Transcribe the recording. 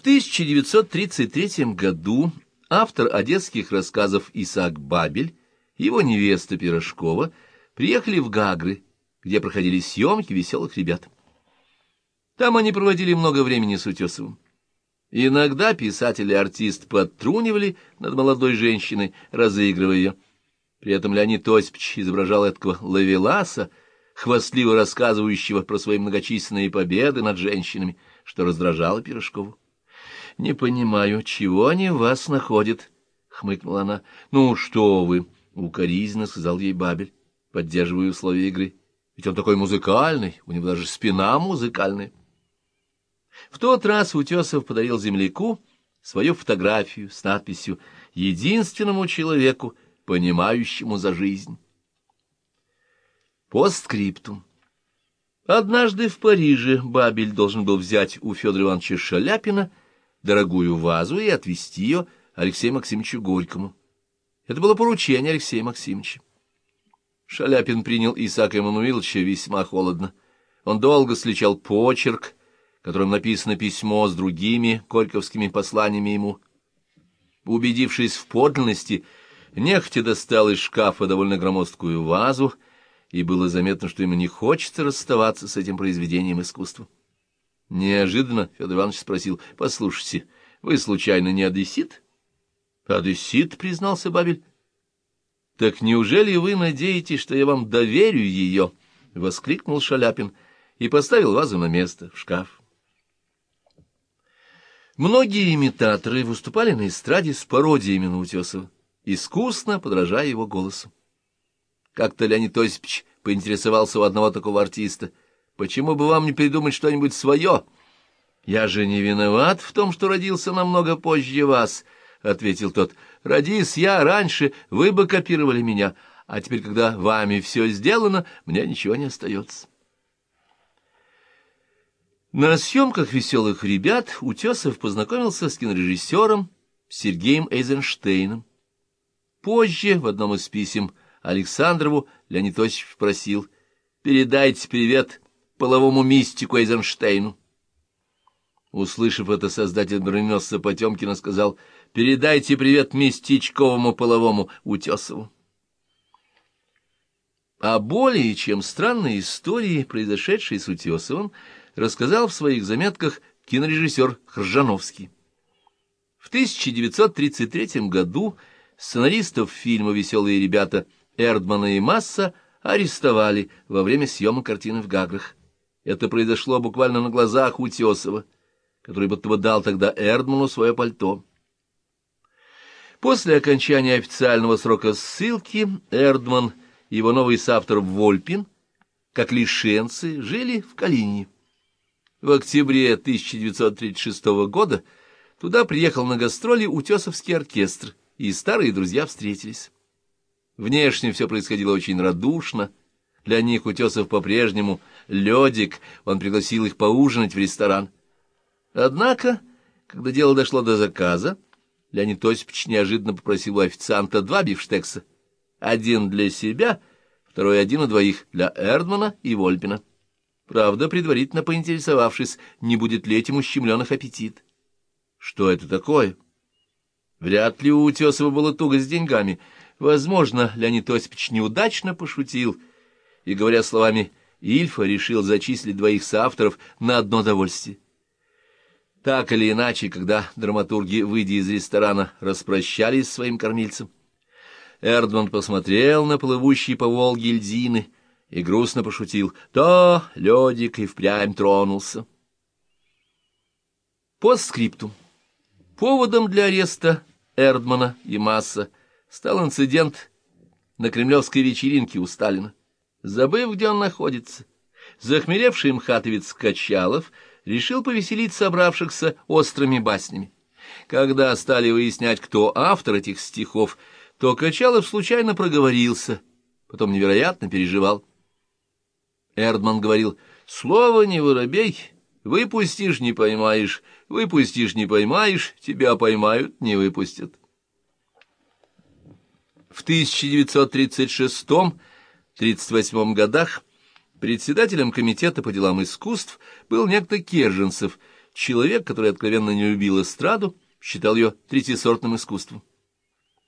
В 1933 году автор одесских рассказов Исаак Бабель и его невеста Пирожкова приехали в Гагры, где проходили съемки «Веселых ребят». Там они проводили много времени с Утесовым. Иногда писатель и артист подтрунивали над молодой женщиной, разыгрывая ее. При этом Леонид Осипович изображал этого лавеласа, хвастливо рассказывающего про свои многочисленные победы над женщинами, что раздражало Пирожкову. — Не понимаю, чего они вас находят? — хмыкнула она. — Ну, что вы! — укоризненно сказал ей Бабель, поддерживая условия игры. — Ведь он такой музыкальный, у него даже спина музыкальная. В тот раз Утесов подарил земляку свою фотографию с надписью «Единственному человеку, понимающему за жизнь». Постскриптум. Однажды в Париже Бабель должен был взять у Федора Ивановича Шаляпина дорогую вазу и отвезти ее Алексею Максимовичу Горькому. Это было поручение Алексея Максимовича. Шаляпин принял Исаака Эммануиловича весьма холодно. Он долго сличал почерк, которым написано письмо с другими горьковскими посланиями ему. Убедившись в подлинности, нехотя достал из шкафа довольно громоздкую вазу, и было заметно, что ему не хочется расставаться с этим произведением искусства. Неожиданно Федор Иванович спросил, — Послушайте, вы случайно не одессит? — Одессит, — признался Бабель. — Так неужели вы надеетесь, что я вам доверю ее? — воскликнул Шаляпин и поставил вазу на место, в шкаф. Многие имитаторы выступали на эстраде с пародиями на Утесова, искусно подражая его голосу. Как-то Леонид Осипович поинтересовался у одного такого артиста, «Почему бы вам не придумать что-нибудь свое?» «Я же не виноват в том, что родился намного позже вас», — ответил тот. «Родись я раньше, вы бы копировали меня, а теперь, когда вами все сделано, мне ничего не остается». На съемках «Веселых ребят» Утесов познакомился с кинорежиссером Сергеем Эйзенштейном. Позже, в одном из писем Александрову, Леонид Осипович просил «Передайте привет половому мистику Эйзенштейну». Услышав это, создатель броненосца Потемкина сказал «Передайте привет местечковому половому Утесову». О более чем странной истории, произошедшей с Утесовым, рассказал в своих заметках кинорежиссер Хржановский. В 1933 году сценаристов фильма «Веселые ребята» Эрдмана и Масса арестовали во время съемок картины в Гаграх. Это произошло буквально на глазах Утесова, который будто бы дал тогда Эрдману свое пальто. После окончания официального срока ссылки Эрдман и его новый соавтор Вольпин, как лишенцы, жили в Калинине. В октябре 1936 года туда приехал на гастроли Утесовский оркестр, и старые друзья встретились. Внешне все происходило очень радушно. Для них Утесов по-прежнему ледик, он пригласил их поужинать в ресторан. Однако, когда дело дошло до заказа, Леонид Осипович неожиданно попросил у официанта два бифштекса. Один для себя, второй один у двоих, для Эрдмана и Вольпина. Правда, предварительно поинтересовавшись, не будет ли этим ущемленных аппетит. Что это такое? Вряд ли у Утесова было туго с деньгами. Возможно, Леонид Осипович неудачно пошутил, и, говоря словами Ильфа, решил зачислить двоих соавторов на одно довольствие. Так или иначе, когда драматурги, выйдя из ресторана, распрощались с своим кормильцем, Эрдман посмотрел на плывущие по Волге льдины — и грустно пошутил. Да, ледик и впрямь тронулся. Постскриптум. Поводом для ареста Эрдмана и Масса стал инцидент на кремлевской вечеринке у Сталина. Забыв, где он находится, захмелевший мхатовец Качалов решил повеселить собравшихся острыми баснями. Когда стали выяснять, кто автор этих стихов, то Качалов случайно проговорился, потом невероятно переживал. Эрдман говорил, «Слово не воробей, выпустишь — не поймаешь, выпустишь — не поймаешь, тебя поймают — не выпустят». В 1936-38 годах председателем комитета по делам искусств был некто Керженцев, Человек, который откровенно не любил эстраду, считал ее третьесортным искусством.